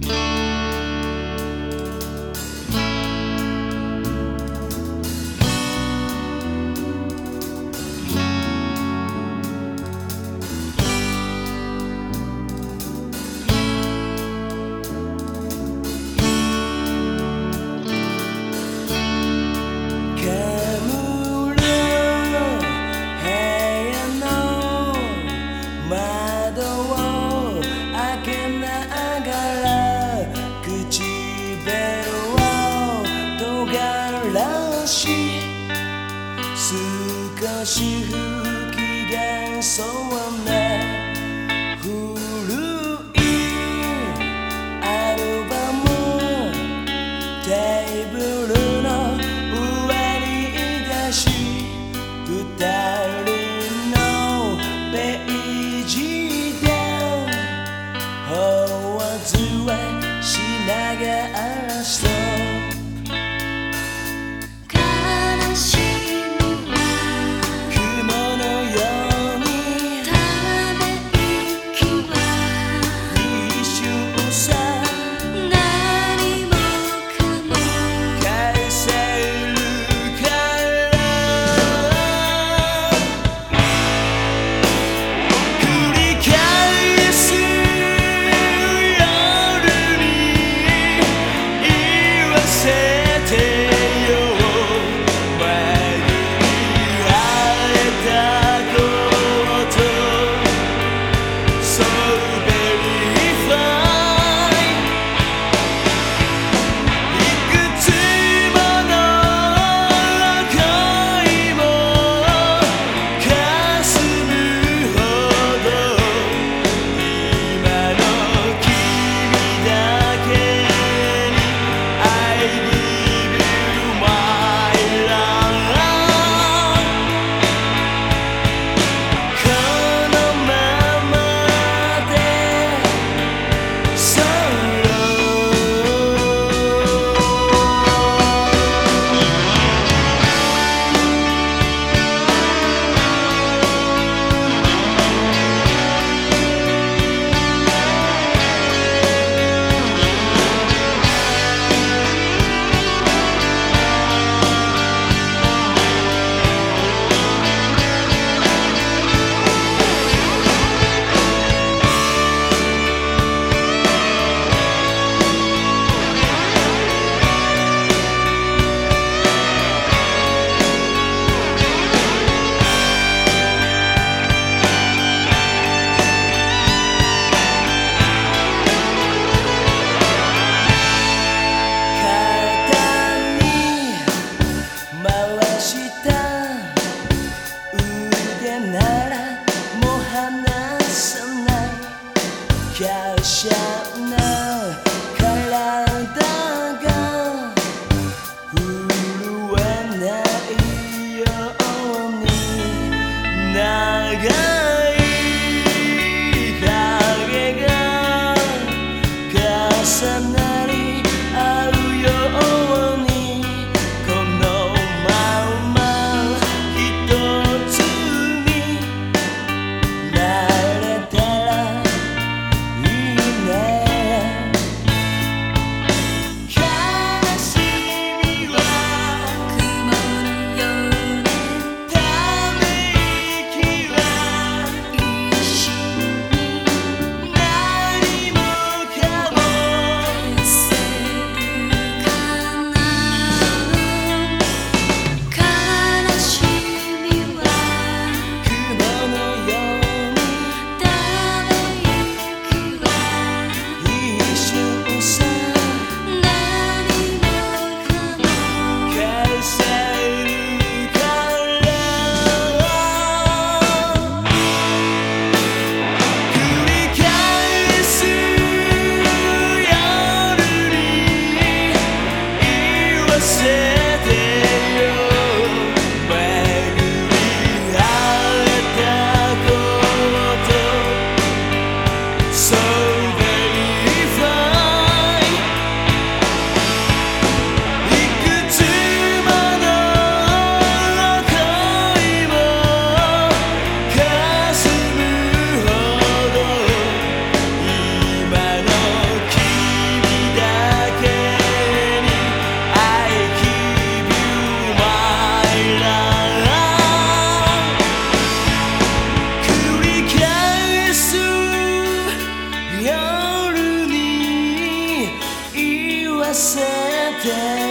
Yeah. 少し不機嫌そうね古いアルバムテーブルの上に出し二人のページで思わはしながらして shout now. sentence